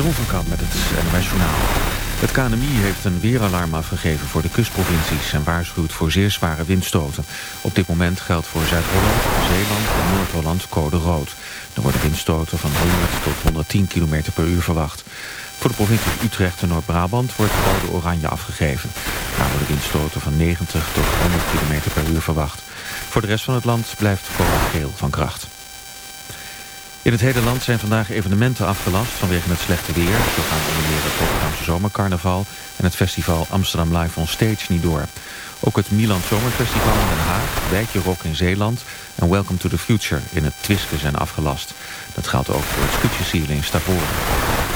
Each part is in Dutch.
Jeroen met het NOS. Het KNMI heeft een weeralarm afgegeven voor de kustprovincies... en waarschuwt voor zeer zware windstoten. Op dit moment geldt voor Zuid-Holland, Zeeland en Noord-Holland code rood. Er worden windstoten van 100 tot 110 km per uur verwacht. Voor de provincies Utrecht en Noord-Brabant wordt code oranje afgegeven. Daar worden windstoten van 90 tot 100 km per uur verwacht. Voor de rest van het land blijft code geel van kracht. In het hele land zijn vandaag evenementen afgelast vanwege het slechte weer. Zo gaan onder meer het Rotterdamse Zomercarnaval en het festival Amsterdam Live on Stage niet door. Ook het Milan Zomerfestival in Den Haag, Wijkje Rock in Zeeland en Welcome to the Future in het Twiske zijn afgelast. Dat geldt ook voor het Scootjesielen in Stavoren.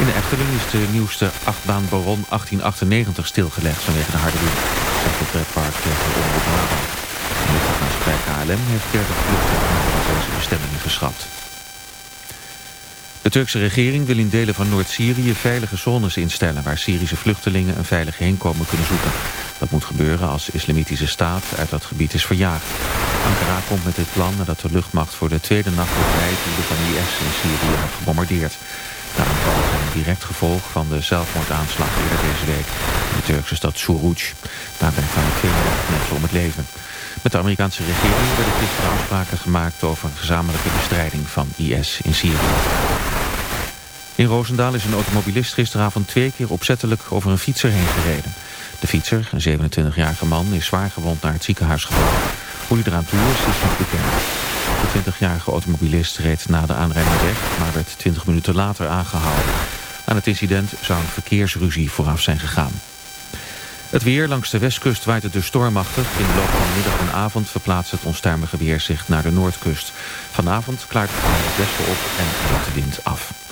In de Efteling is de nieuwste achtbaan Baron 1898 stilgelegd vanwege de harde wind. Zegt het pretpark tegen de Brabant. De luchtvaartmaatschappij KLM heeft 30 vluchten naar deze bestemmingen geschrapt. De Turkse regering wil in delen van Noord-Syrië veilige zones instellen... waar Syrische vluchtelingen een veilig heenkomen kunnen zoeken. Dat moet gebeuren als de islamitische staat uit dat gebied is verjaagd. Ankara komt met dit plan nadat de luchtmacht voor de tweede nacht op rij... van IS in Syrië heeft gebombardeerd. De aanvallen zijn een direct gevolg van de zelfmoordaanslag eerder deze week... in de Turkse stad Suruc. Daarbij kwamen 32 mensen om het leven. Met de Amerikaanse regering werden gisteren afspraken gemaakt... over een gezamenlijke bestrijding van IS in Syrië. In Roosendaal is een automobilist gisteravond twee keer opzettelijk over een fietser heen gereden. De fietser, een 27-jarige man, is zwaar gewond naar het ziekenhuis gebracht. Hoe hij eraan toe is, is niet bekend. De 20-jarige automobilist reed na de aanrijding weg, maar werd 20 minuten later aangehouden. Aan het incident zou een verkeersruzie vooraf zijn gegaan. Het weer langs de westkust waait het dus stormachtig. In de loop van middag en avond verplaatst het onstuimige weer zich naar de noordkust. Vanavond klaart het westen op en gaat de wind af.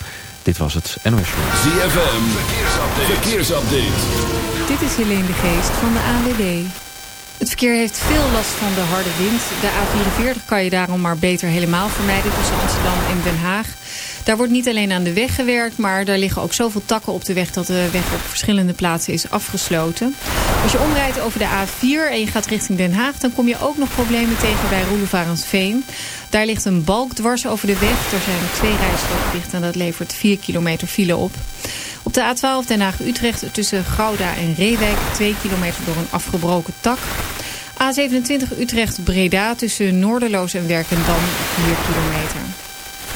Dit was het NOS Show. ZFM, verkeersupdate. verkeersupdate. Dit is Helene de Geest van de ANWB. Het verkeer heeft veel last van de harde wind. De A44 kan je daarom maar beter helemaal vermijden tussen Amsterdam en Den Haag. Daar wordt niet alleen aan de weg gewerkt, maar daar liggen ook zoveel takken op de weg dat de weg op verschillende plaatsen is afgesloten. Als je omrijdt over de A4 en je gaat richting Den Haag, dan kom je ook nog problemen tegen bij Roelevarensveen. Daar ligt een balk dwars over de weg. Er zijn twee rijstroken dicht en dat levert 4 kilometer file op. Op de A12 Den Haag-Utrecht tussen Gouda en Reewijk 2 kilometer door een afgebroken tak. A27 Utrecht-Breda tussen Noorderloos en Werkendam 4 kilometer.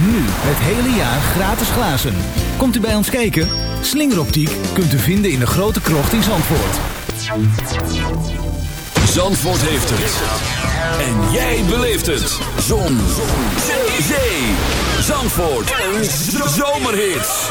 Nu het hele jaar gratis glazen. Komt u bij ons kijken? Slingeroptiek kunt u vinden in de grote krocht in Zandvoort. Zandvoort heeft het. En jij beleeft het. Zon. Zee. Zee. Zandvoort. Een zomerhit.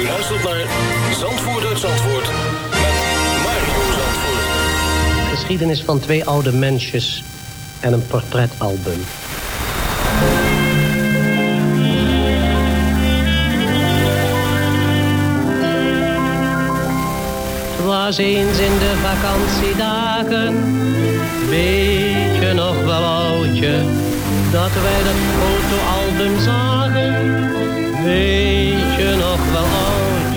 U luistert naar Zandvoort uit Zandvoort met Mario Zandvoort. Geschiedenis van twee oude mensjes en een portretalbum. Het was eens in de vakantiedagen, weet je nog wel oudje, dat wij dat fotoalbum zagen. Weet je nog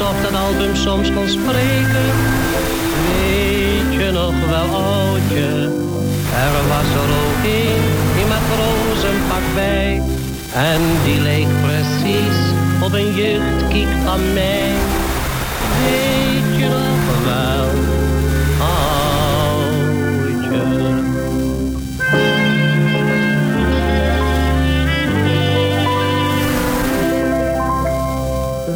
Alsof dat album soms kon spreken. Weet je nog wel, oudje. Er was er ook een in matrozenpak bij. En die leek precies op een jeugdkiek van mij. Weet je nog wel,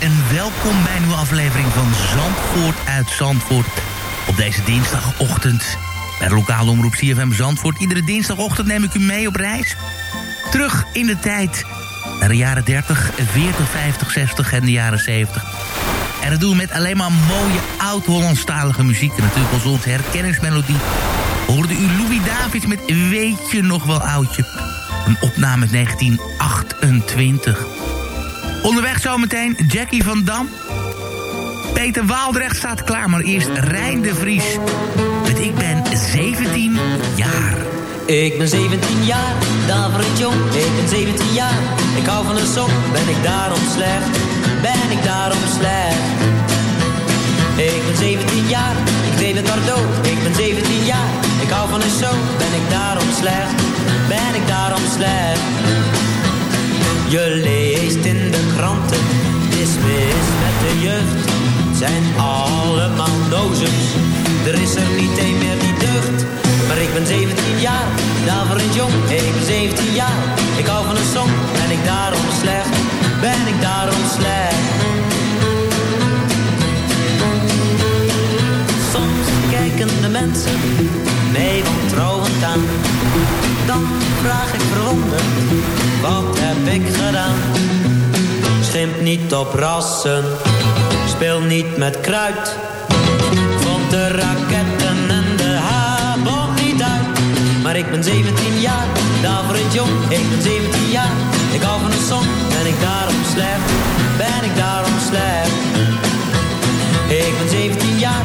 en welkom bij een nieuwe aflevering van Zandvoort uit Zandvoort. Op deze dinsdagochtend bij de lokale omroep CFM Zandvoort. Iedere dinsdagochtend neem ik u mee op reis. Terug in de tijd naar de jaren 30, 40, 50, 60 en de jaren 70. En dat doen we met alleen maar mooie oud-Hollandstalige muziek. En natuurlijk als onze herkenningsmelodie hoorde u Louis Davids met Weet je nog wel oudje. Een opname uit 1928. Onderweg zometeen Jackie van Dam. Peter Waaldrecht staat klaar, maar eerst Rijn de Vries. Met Ik ben 17 jaar. Ik ben 17 jaar, daverend jong, ik ben 17 jaar. Ik hou van een song, ben ik daarom slecht? Ben ik daarom slecht? Ik ben 17 jaar, ik deed het dood. Ik ben 17 jaar, ik hou van een song, ben ik daarom slecht? Ben ik daarom slecht? Je leest in de kranten, het is mis met de jeugd. Zijn allemaal dozens, er is er niet meer die deugt. Maar ik ben 17 jaar, daverend jong, ik ben 17 jaar. Ik hou van een song, ben ik daarom slecht? Ben ik daarom slecht? Soms kijken de mensen wantrouwend aan. Dan vraag ik verwonderd, wat heb ik gedaan? Schimp niet op rassen, speel niet met kruid. Vond de raketten en de habon niet uit. Maar ik ben 17 jaar, daarvoor het jong. Ik ben 17 jaar, ik hou van een song. Ben ik daarom slecht, ben ik daarom slecht. Ik ben 17 jaar,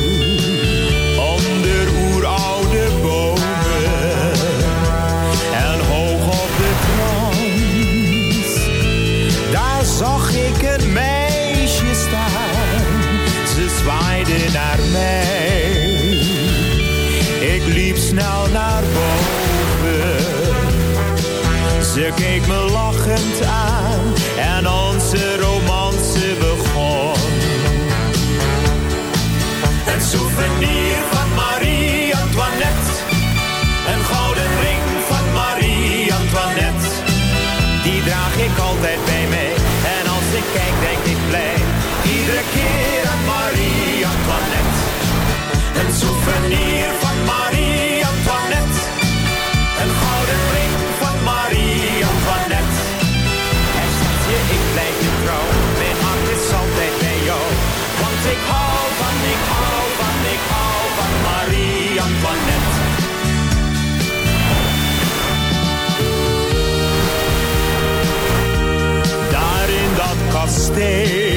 ze keek me lachend aan en onze romance begon. Een souvenir van Marie-Antoinette. Een gouden ring van Marie-Antoinette. Die draag ik altijd bij mij. En als ik kijk, denk ik blij. Iedere keer aan Marie-Antoinette. Een souvenir kasteel,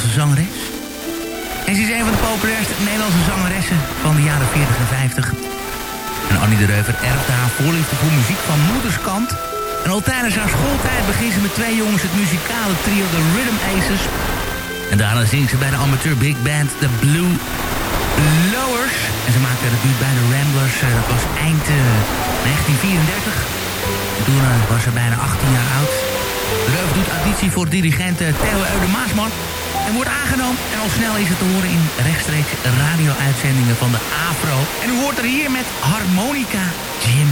Nederlandse zangeres. En ze is een van de populairste Nederlandse zangeressen van de jaren 40 en 50. En Annie de Reuver erfde haar voorliefde voor muziek van moederskant. En al tijdens haar schooltijd begint ze met twee jongens het muzikale trio The Rhythm Aces. En daarna zingt ze bij de amateur big band The Blue Lowers. En ze maakte het debuut bij de Ramblers. eh, Dat was eind eh, 1934. En toen eh, was ze bijna 18 jaar oud. De Reuver doet auditie voor dirigent eh, Theo Eude Maasman. En wordt aangenomen. En al snel is het te horen in rechtstreeks radio-uitzendingen van de AFRO. En u hoort er hier met Harmonica Jim.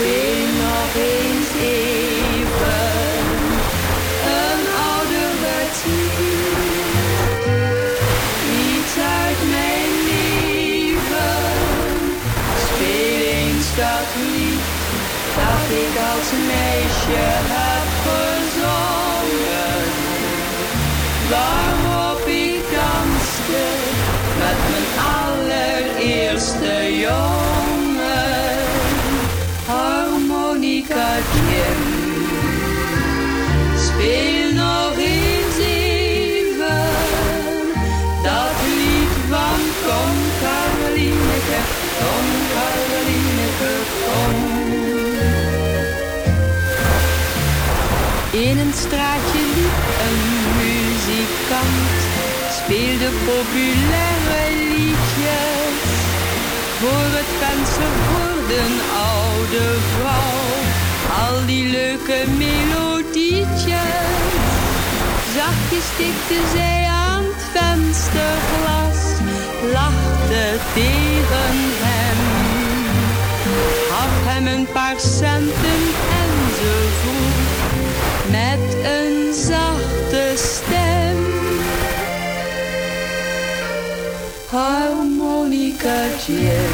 Even meisje heb speelde populaire liedjes. Voor het venster hoorde een oude vrouw al die leuke melodietjes. Zachtjes tikte zij aan het vensterglas, lachte tegen hem. Gaf hem een paar centen en ze vroeg met een zachte stem. Harmonica Jim,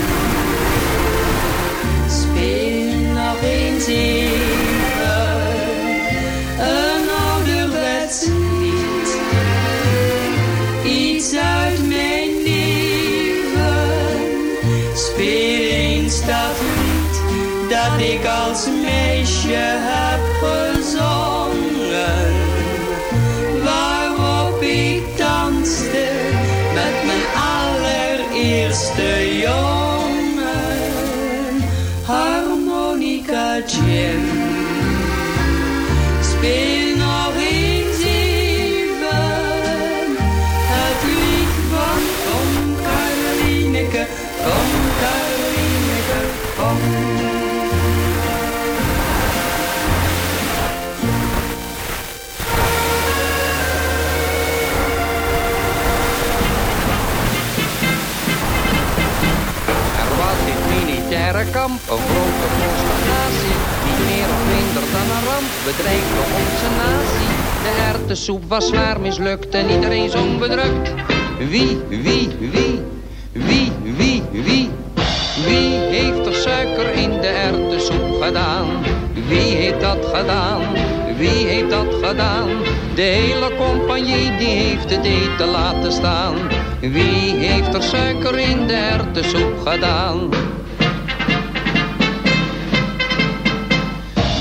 speel nog eens even een grote consternatie. Niet meer of minder dan een ramp bedreigde onze natie. De erwtensoep was zwaar mislukt en iedereen zong bedrukt. Wie, wie, wie, wie, wie, wie, wie heeft er suiker in de erwtensoep gedaan? Wie heeft dat gedaan? Wie heeft dat gedaan? De hele compagnie die heeft het eten laten staan. Wie heeft er suiker in de erwtensoep gedaan?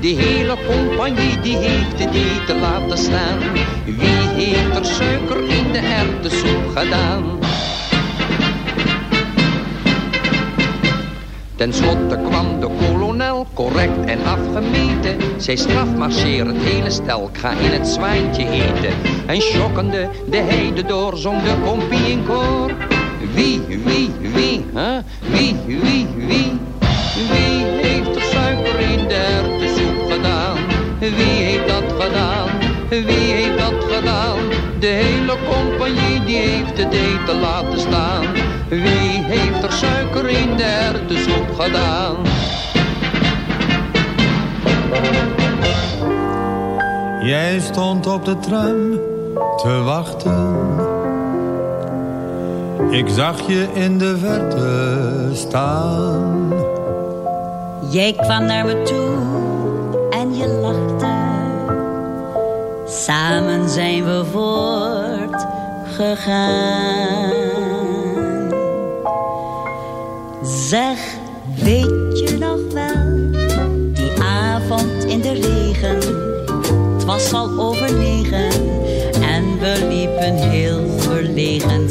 De hele compagnie die heeft het eten laten staan. Wie heeft er suiker in de erwtensoep gedaan? Ten slotte kwam de kolonel, correct en afgemeten. Zij strafmarcheer het hele stel, ik ga in het zwijntje eten. En schokkende de heide door, zong de kompie in koor. Wie, wie, wie, hè? Wie, wie, wie? Wie Wie heeft dat gedaan? Wie heeft dat gedaan? De hele compagnie die heeft het eten laten staan. Wie heeft er suiker in de erwtensoep gedaan? Jij stond op de tram te wachten. Ik zag je in de verte staan. Jij kwam naar me toe en je lachte. Samen zijn we voortgegaan. Zeg, weet je nog wel, die avond in de regen. Het was al over negen en we liepen heel verlegen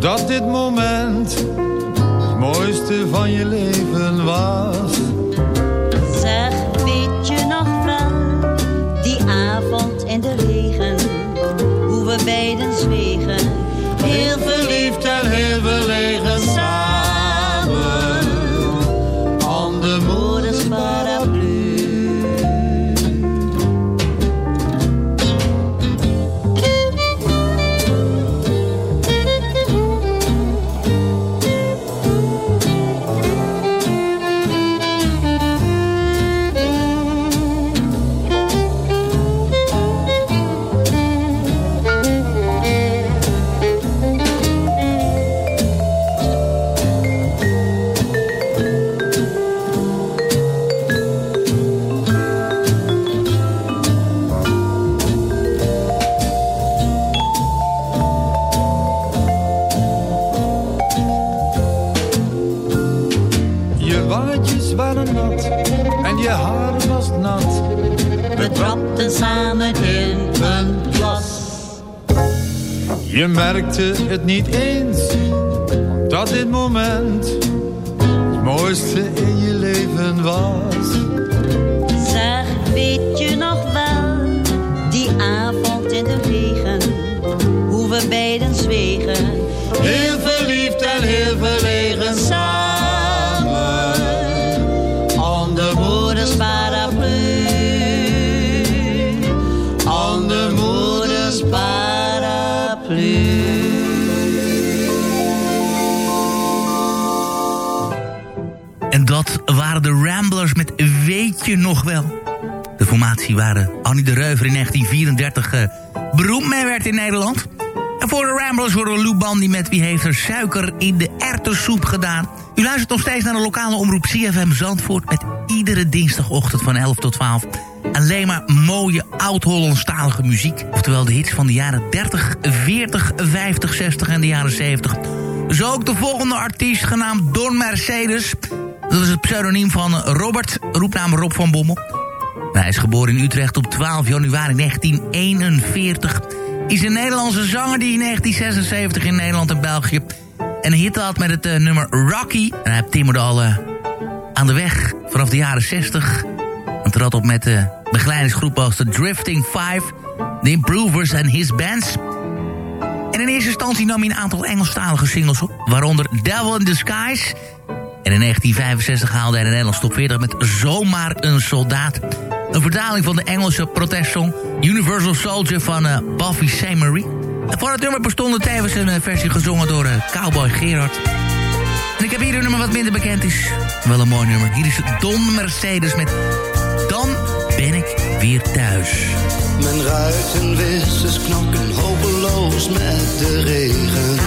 dat dit moment het mooiste van je leven was. Samen in een plas. Je merkte het niet eens, dat dit moment het mooiste in je leven was. Nog wel? De formatie waren Annie de Reuver in 1934 eh, beroemd mee werd in Nederland. En voor de Ramblers we Lou Bandy met Wie heeft er suiker in de erwtensoep gedaan. U luistert nog steeds naar de lokale omroep CFM Zandvoort... met iedere dinsdagochtend van 11 tot 12... alleen maar mooie oud-Hollandstalige muziek. Oftewel de hits van de jaren 30, 40, 50, 60 en de jaren 70. Zo ook de volgende artiest genaamd Don Mercedes... Dat is het pseudoniem van Robert, roepnaam Rob van Bommel. Hij is geboren in Utrecht op 12 januari 1941. Is een Nederlandse zanger die in 1976 in Nederland en België... een hit had met het uh, nummer Rocky. En hij timmerde al uh, aan de weg vanaf de jaren 60. En trad op met uh, begeleidingsgroepen als de Drifting Five... The Improvers en His Bands... En in eerste instantie nam hij een aantal Engelstalige singles op... waaronder Devil in Disguise... En in 1965 haalde hij de Nederlands top 40 met Zomaar een Soldaat. Een vertaling van de Engelse protestsong Universal Soldier van uh, Buffy Sainte-Marie. En voor het nummer bestond tevens een uh, versie gezongen door uh, Cowboy Gerard. En ik heb hier een nummer wat minder bekend is. Wel een mooi nummer. Hier is Don Mercedes met Dan ben ik weer thuis. Mijn ruitenwissers knokken hopeloos met de regen.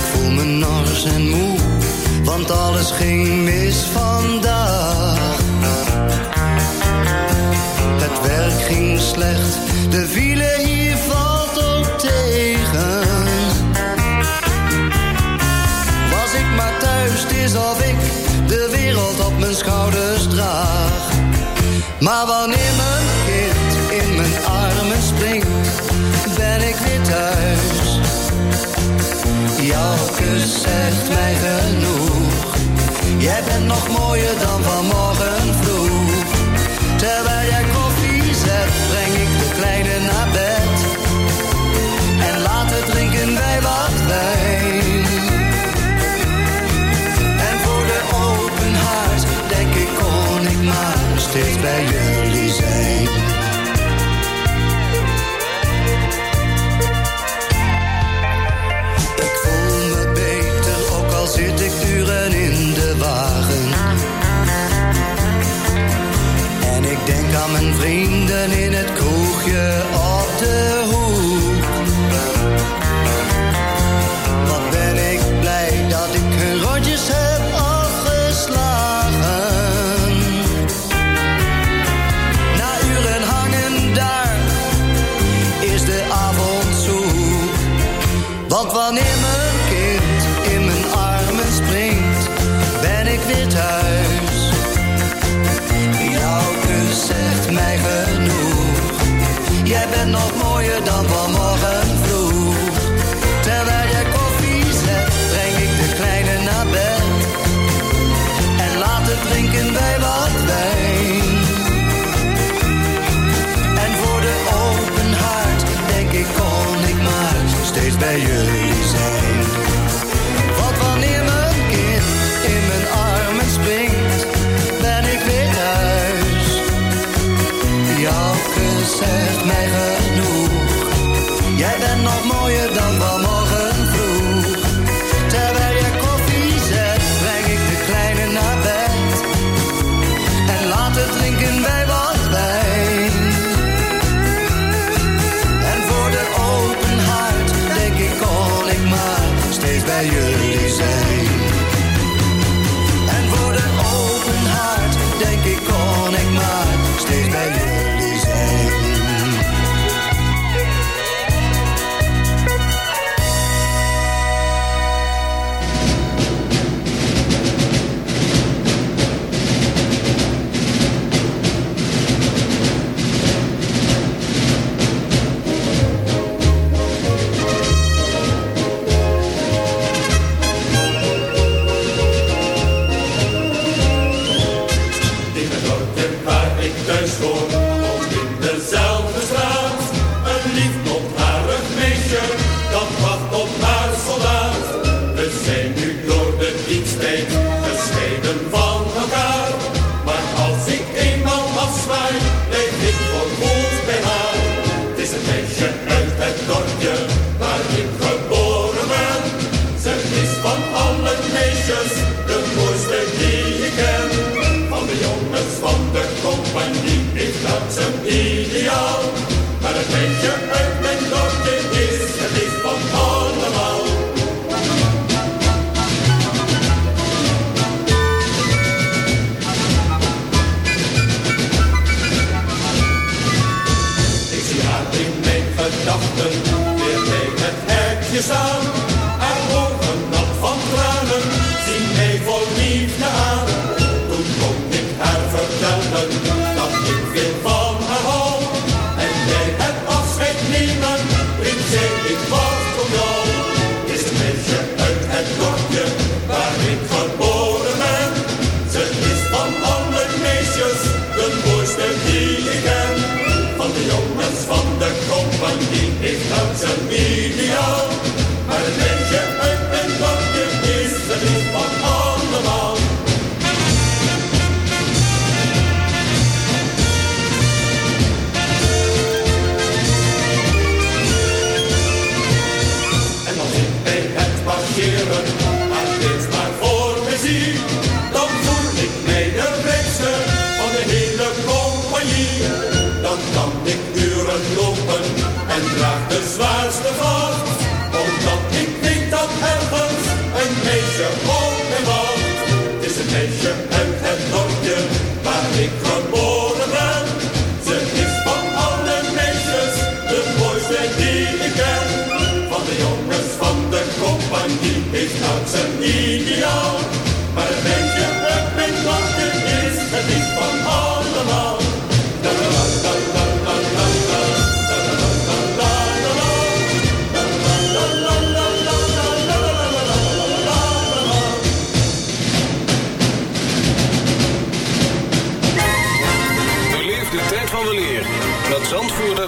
Ik voel me nors en moe, want alles ging mis vandaag. Het werk ging slecht, de file hier valt ook tegen. Was ik maar thuis, is of ik de wereld op mijn schouders draag. Maar wanneer mijn kind in mijn armen springt, ben ik weer thuis. Jouw kus zegt mij genoeg. Jij bent nog mooier dan vanmorgen vroeg. Terwijl jij koffie zet, breng ik de kleine naar bed. En later drinken wij wat wijn. En voor de open haard denk ik kon ik maar steeds bij jullie mijn vrienden in het kroegje op de hoek. Wat ben ik blij dat ik hun rondjes heb afgeslagen. Na uren hangen daar is de avond zoek. Want wanneer Jij bent nog mooier dan vanmorgen vroeg. Terwijl jij koffie zet, breng ik de kleine naar bed. En later drinken wij wat wijn. En voor de open haard denk ik kon ik maar steeds bij jullie de gescheiden van elkaar. Maar als ik eenmaal afzwaai, blijf ik voor goed bij haar. Het is een meisje uit het dorpje waar ik geboren ben. Ze is van alle meisjes de mooiste die ik ken. Van de jongens van de compagnie is dat zijn ideaal. Maar het meisje uit Pakistan.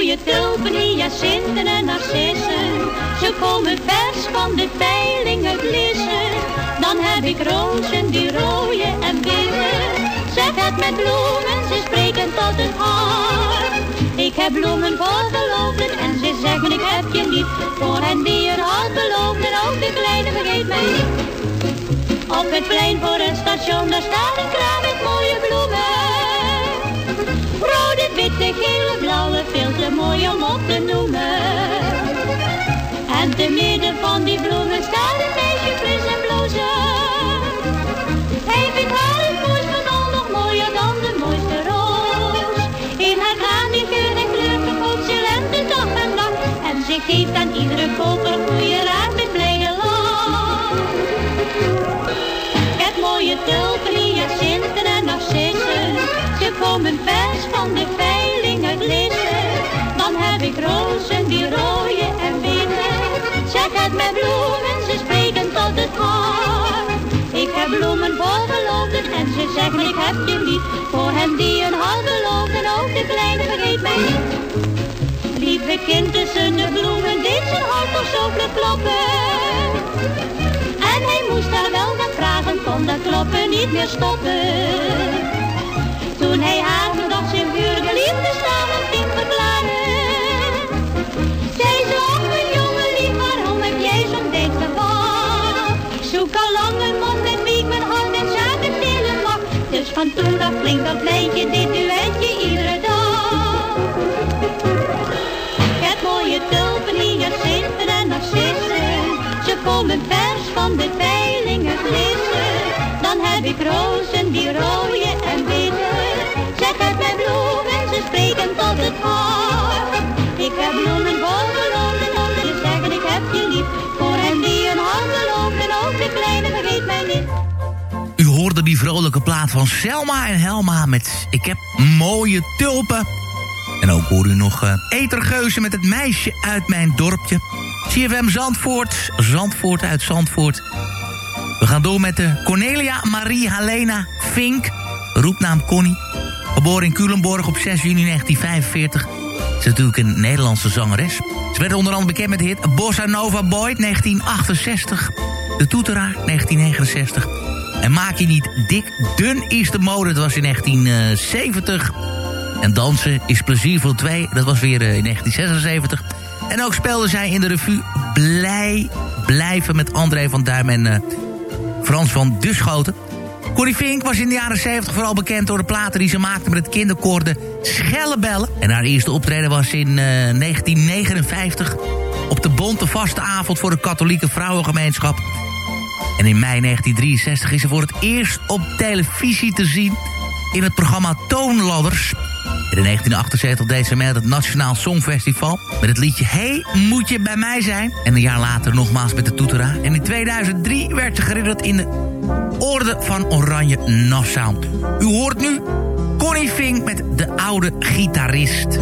Mooie tulpen, hyacinten en narcissen. Ze komen vers van de veiling uit Lissen. Dan heb ik rozen die rooien en witte. Zeg het met bloemen, ze spreken tot het hart. Ik heb bloemen voor geloofden en ze zeggen ik heb je lief. Voor hen die een hart beloofden, ook de kleine vergeet mij niet. Op het plein voor het station, daar staat een kraam Ze komen vers van de veiling uit. Dan heb ik rozen die rooien en witte. Zeg het met bloemen, ze spreken tot het hart. Ik heb bloemen voor geloofden en ze zeggen ik heb je lief. Voor hen die een hart beloofden, ook de kleine vergeet mij niet. Lieve kind tussen de bloemen, deed zijn hart toch zo kloppen. En hij moest haar wel gaan vragen, kon dat kloppen niet meer stoppen. Zijn vurige liefde samen ging verklaren. Ze, och mijn jongen lief, waarom heb jij zo'n geval? Ik zoek al lang een man met wie ik mijn hart en zaken delen mag. Dus van toen af klinkt dat lijntje, dit duetje iedere dag. Heb mooie tulpen, hyacinten en narcissen. Ze komen vers van de veiling uit Lissen. Dan heb ik rozen Ik heb bloemen voor geloofden, om te zeggen ik heb je lief. Voor hen die een hart geloofden, ook de kleine vergeet mij niet. U hoorde die vrolijke plaat van Selma en Helma met Ik heb mooie tulpen. En ook hoor u nog uh, Etergeuzen met het meisje uit mijn dorpje. CFM Zandvoort, Zandvoort uit Zandvoort. We gaan door met de Cornelia Marie Helena Fink, roepnaam Connie. Geboren in Culemborg op 6 juni 1945. Ze is natuurlijk een Nederlandse zangeres. Ze werd onder andere bekend met de hit Bossa Nova Boy 1968. De Toeteraar 1969. En maak je niet dik, dun is de mode. Dat was in 1970. En dansen is plezier voor twee. Dat was weer eh, in 1976. En ook speelde zij in de revue Blij Blijven met André van Duim en uh, Frans van Duschoten. Corrie Fink was in de jaren 70 vooral bekend door de platen die ze maakte met het kinderkoor de Schellebellen. En haar eerste optreden was in uh, 1959 op de Bonte Vaste Avond voor de katholieke vrouwengemeenschap. En in mei 1963 is ze voor het eerst op televisie te zien in het programma Toonladders. In 1978 deed ze mee het Nationaal Songfestival... met het liedje Hey, moet je bij mij zijn? En een jaar later nogmaals met de Toetera. En in 2003 werd ze geridderd in de Orde van Oranje Nassau. U hoort nu Connie Fink met de oude gitarist.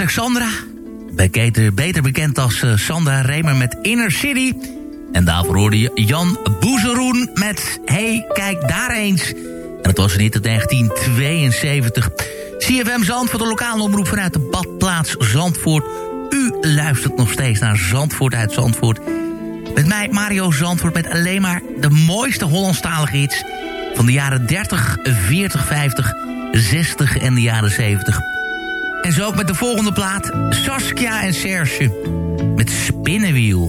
Alexandra. Beter, beter bekend als eh, Sandra Remer met Inner City. En daarvoor hoorde je Jan Boezeroen met Hey, kijk daar eens. En dat was niet in 1972. CFM Zandvoort, de lokale omroep vanuit de badplaats Zandvoort. U luistert nog steeds naar Zandvoort uit Zandvoort. Met mij Mario Zandvoort met alleen maar de mooiste Hollandstalige hits... van de jaren 30, 40, 50, 60 en de jaren 70. En zo ook met de volgende plaat. Saskia en Serge met Spinnenwiel.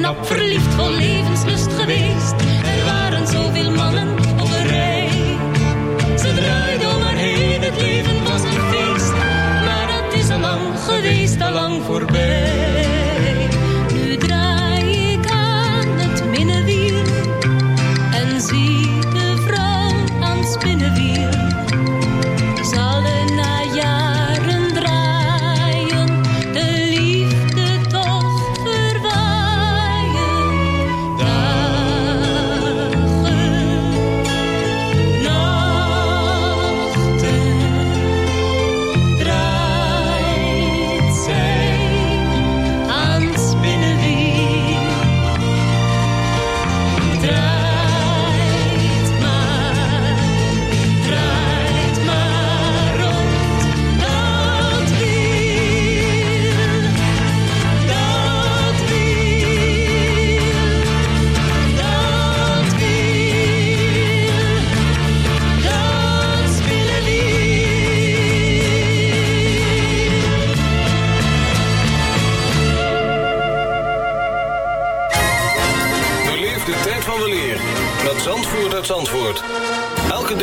Knap, verliefd, vol levenslust geweest. Er waren zoveel mannen op een rij. Ze draaide om haar heen, het leven was een feest. Maar dat is al lang geweest, al lang voorbij.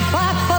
vaak van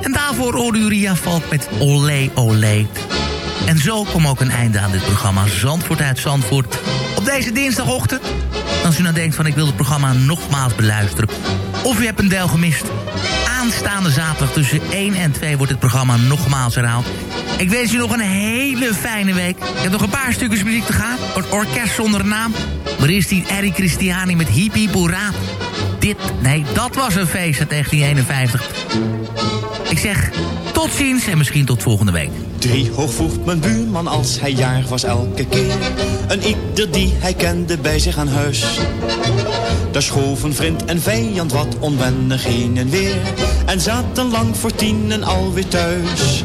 En daarvoor hoorde Uriah Valk met Olé Olé. En zo kwam ook een einde aan dit programma Zandvoort uit Zandvoort. Op deze dinsdagochtend. Als u nou denkt van ik wil het programma nogmaals beluisteren. Of u hebt een deel gemist. Aanstaande zaterdag tussen 1 en 2 wordt het programma nogmaals herhaald. Ik wens u nog een hele fijne week. Ik heb nog een paar stukjes muziek te gaan. Het orkest zonder naam. Maar is die Eric Christiani met Hiep Hoera. Nee, dat was een feest uit 1951. Ik zeg tot ziens en misschien tot volgende week. Drie hoog vroeg mijn buurman als hij jaar was elke keer. Een ieder die hij kende bij zich aan huis. Daar schoven vriend en vijand wat onwennig heen en weer. En zaten lang voor tienen alweer thuis.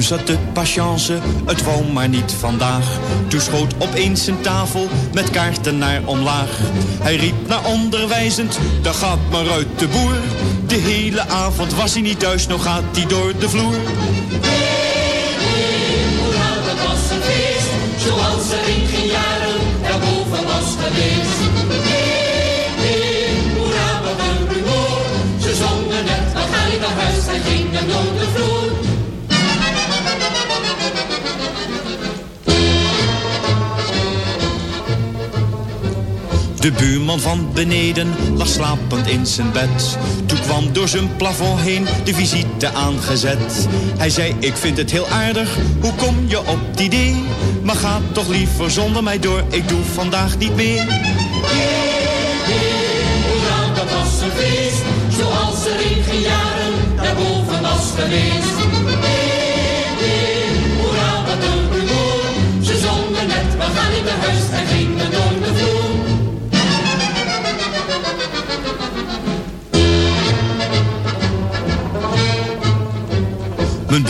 Zat de patience, het wou maar niet vandaag. Toen schoot opeens een tafel met kaarten naar omlaag. Hij riep naar onderwijzend, daar gaat maar uit de boer. De hele avond was hij niet thuis, nog gaat hij door de vloer. Zoals er in geen jaren daarboven was geweest. Hoera, wat een rumoer. Ze zongen net, we gaan niet naar huis en gingen door de vloer. De buurman van beneden lag slapend in zijn bed. Toen kwam door zijn plafond heen de visite aangezet. Hij zei, ik vind het heel aardig, hoe kom je op het idee? Maar ga toch liever zonder mij door, ik doe vandaag niet meer. Hoera, dat was een feest. Zoals er in geen jaren daarboven was geweest.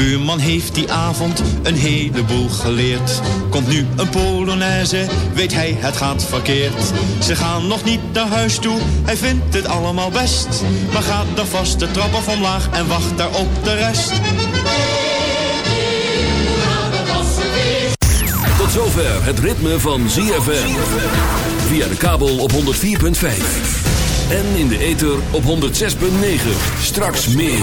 Buurman heeft die avond een heleboel geleerd. Komt nu een Polonaise, weet hij het gaat verkeerd. Ze gaan nog niet naar huis toe, hij vindt het allemaal best. Maar gaat dan vast de trap af omlaag en wacht daar op de rest. Tot zover het ritme van ZFM. Via de kabel op 104.5. En in de ether op 106.9. Straks meer.